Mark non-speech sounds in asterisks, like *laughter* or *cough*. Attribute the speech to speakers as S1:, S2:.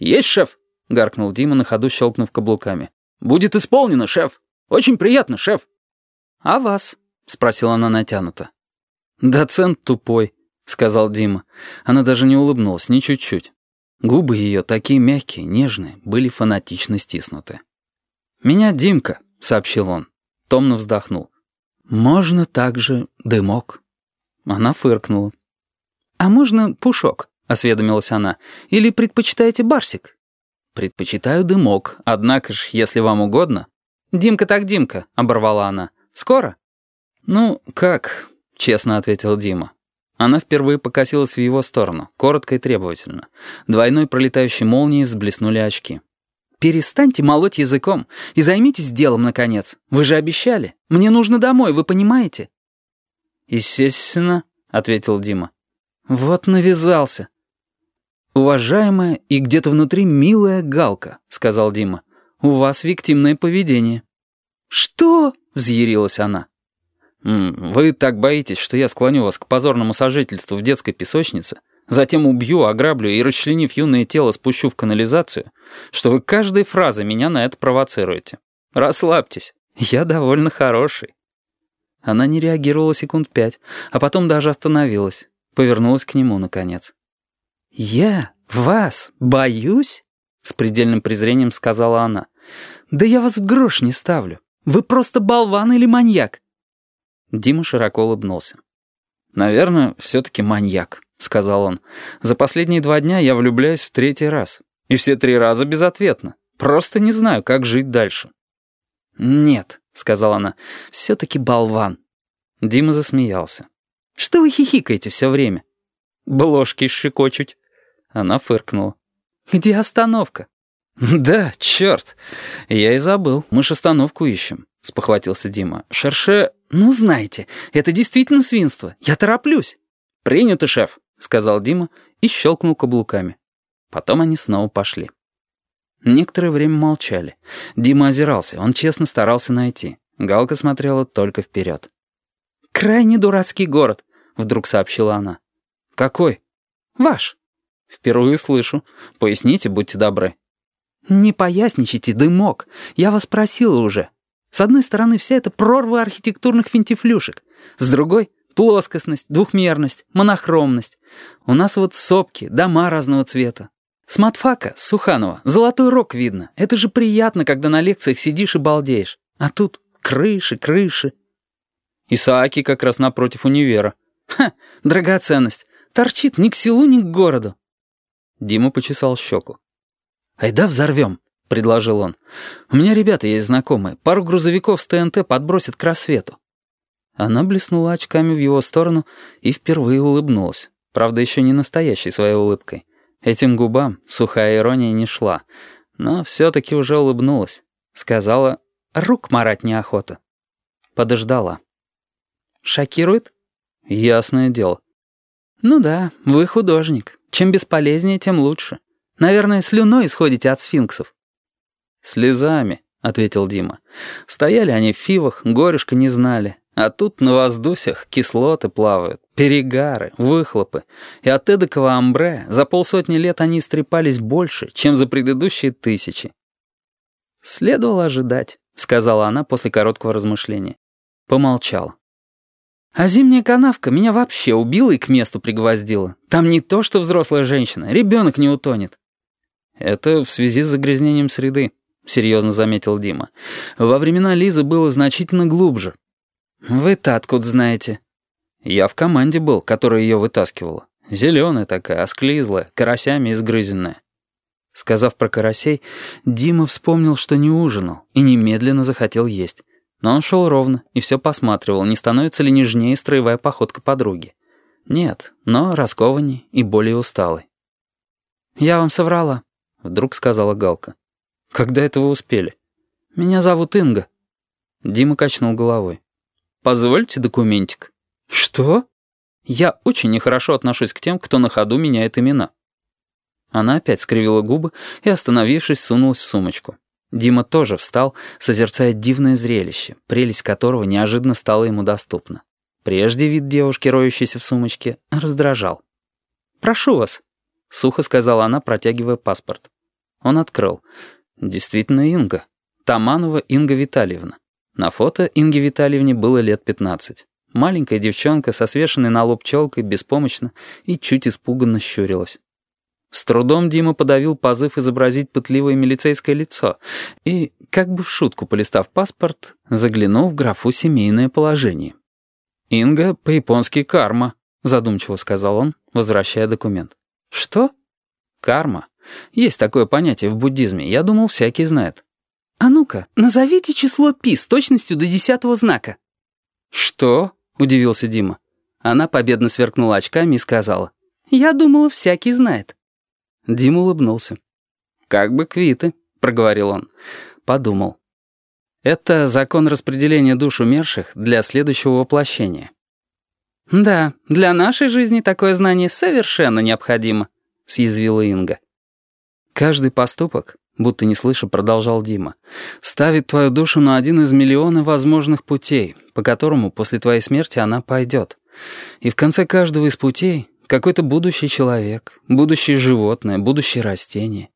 S1: «Есть, шеф!» — гаркнул Дима на ходу, щелкнув каблуками. «Будет исполнено, шеф! Очень приятно, шеф!»
S2: «А вас?» — спросила она натянуто.
S1: «Доцент тупой», — сказал Дима. Она даже не улыбнулась, ни чуть-чуть. Губы ее, такие мягкие, нежные, были фанатично стиснуты. «Меня Димка», — сообщил он. Томно вздохнул. «Можно также дымок». Она фыркнула.
S2: «А можно пушок?» — осведомилась она. «Или предпочитаете барсик?»
S1: «Предпочитаю дымок, однако ж, если вам угодно...»
S2: «Димка так Димка», — оборвала она. «Скоро?»
S1: «Ну, как?» — честно ответил Дима. Она впервые покосилась в его сторону, коротко и требовательно. Двойной пролетающей молнией взблеснули очки.
S2: «Перестаньте молоть языком и займитесь делом, наконец. Вы же обещали. Мне нужно домой, вы понимаете?»
S1: «Естественно», — ответил Дима.
S2: «Вот навязался».
S1: «Уважаемая и где-то внутри милая Галка», — сказал Дима. «У вас виктимное поведение».
S2: «Что?»
S1: — взъярилась она. «Вы так боитесь, что я склоню вас к позорному сожительству в детской песочнице, затем убью, ограблю и, расчленив юное тело, спущу в канализацию, что вы каждой фразой меня на это провоцируете. Расслабьтесь, я довольно хороший». Она не реагировала секунд пять, а потом даже остановилась, повернулась к нему, наконец.
S2: «Я вас боюсь?» — с предельным презрением сказала она. «Да я вас в грош не ставлю. Вы просто болван или маньяк».
S1: Дима широко улыбнулся. «Наверное, все-таки маньяк», — сказал он. «За последние два дня я влюбляюсь в третий раз. И все три раза безответно. Просто не знаю, как жить дальше».
S2: «Нет», — сказала она, — «все-таки болван».
S1: Дима засмеялся.
S2: «Что вы хихикаете все время?»
S1: «Бложки щекочуть». Она фыркнула.
S2: «Где остановка?» *laughs*
S1: «Да, черт. Я и забыл. Мы ж остановку ищем», — спохватился Дима. «Шерше...»
S2: «Ну, знаете, это действительно свинство. Я тороплюсь».
S1: «Принято, шеф», — сказал Дима и щелкнул каблуками. Потом они снова пошли. Некоторое время молчали. Дима озирался, он честно старался найти. Галка смотрела только вперед.
S2: «Крайне дурацкий город», — вдруг сообщила она.
S1: «Какой?»
S2: «Ваш».
S1: «Впервые слышу. Поясните, будьте добры».
S2: «Не поясничайте, дымок. Я вас просила уже. С одной стороны, вся эта прорва архитектурных финтифлюшек. С другой — плоскостность, двухмерность, монохромность. У нас вот сопки, дома разного цвета. С матфака, с Суханова, золотой рог видно. Это же приятно, когда на лекциях сидишь и балдеешь. А тут крыши, крыши.
S1: Исааки как раз напротив универа.
S2: Ха, драгоценность. Торчит ни к селу, ни к городу.
S1: Дима почесал щеку.
S2: «Айда взорвем», — предложил он. «У меня ребята есть знакомые. Пару грузовиков с ТНТ подбросят к рассвету».
S1: Она блеснула очками в его сторону и впервые улыбнулась. Правда, еще не настоящей своей улыбкой. Этим губам сухая ирония не шла. Но все-таки уже улыбнулась. Сказала, рук марать неохота. Подождала.
S2: «Шокирует?»
S1: «Ясное дело».
S2: «Ну да, вы художник. Чем бесполезнее, тем лучше. Наверное, слюной исходите от сфинксов».
S1: «Слезами», — ответил Дима. «Стояли они в фивах, горюшка не знали. А тут на воздусях кислоты плавают, перегары, выхлопы. И от эдакого амбре за полсотни лет они истрепались больше, чем за предыдущие тысячи».
S2: «Следовало ожидать», — сказала она после короткого размышления. Помолчала. «А зимняя канавка меня вообще убила и к месту пригвоздила. Там не то, что взрослая женщина, ребенок не утонет.
S1: «Это в связи с загрязнением среды», — серьезно заметил Дима. «Во времена Лизы было значительно глубже».
S2: «Вы-то откуда знаете?»
S1: «Я в команде был, которая ее вытаскивала. Зеленая такая, осклизлая, карасями изгрызенная». Сказав про карасей, Дима вспомнил, что не ужинал, и немедленно захотел есть. Но он шел ровно и все посматривал, не становится ли нежнее строевая походка подруги. Нет, но раскованней и более усталой.
S2: «Я вам соврала», —
S1: вдруг сказала Галка. «Когда это вы успели?»
S2: «Меня зовут Инга».
S1: Дима качнул головой. «Позвольте документик».
S2: «Что?»
S1: «Я очень нехорошо отношусь к тем, кто на ходу меняет имена». Она опять скривила губы и, остановившись, сунулась в сумочку. Дима тоже встал, созерцая дивное зрелище, прелесть которого неожиданно стала ему доступна. Прежде вид девушки, роющейся в сумочке, раздражал.
S2: «Прошу вас», —
S1: сухо сказала она, протягивая паспорт. Он открыл. Действительно Инга. Таманова Инга Витальевна. На фото Инге Витальевне было лет 15. Маленькая девчонка со свешенной на лоб челкой беспомощно и чуть испуганно щурилась. С трудом Дима подавил позыв изобразить пытливое милицейское лицо и, как бы в шутку полистав паспорт, заглянул в графу «Семейное положение». «Инга по-японски карма», — задумчиво сказал он, возвращая документ. «Что?» «Карма. Есть такое понятие в буддизме, я думал, всякий знает».
S2: «А ну-ка, назовите число пи с точностью до десятого знака».
S1: «Что?» — удивился Дима.
S2: Она победно сверкнула очками и сказала. «Я думала, всякий знает».
S1: Дима улыбнулся. «Как бы квиты», — проговорил он. Подумал. «Это закон распределения душ умерших для следующего воплощения».
S2: «Да, для нашей жизни такое знание совершенно необходимо», — съязвила Инга.
S1: «Каждый поступок, будто не слыша, продолжал Дима, ставит твою душу на один из миллиона возможных путей, по которому после твоей смерти она пойдет. И в конце каждого из путей какой-то будущий человек, будущее животное, будущее растение.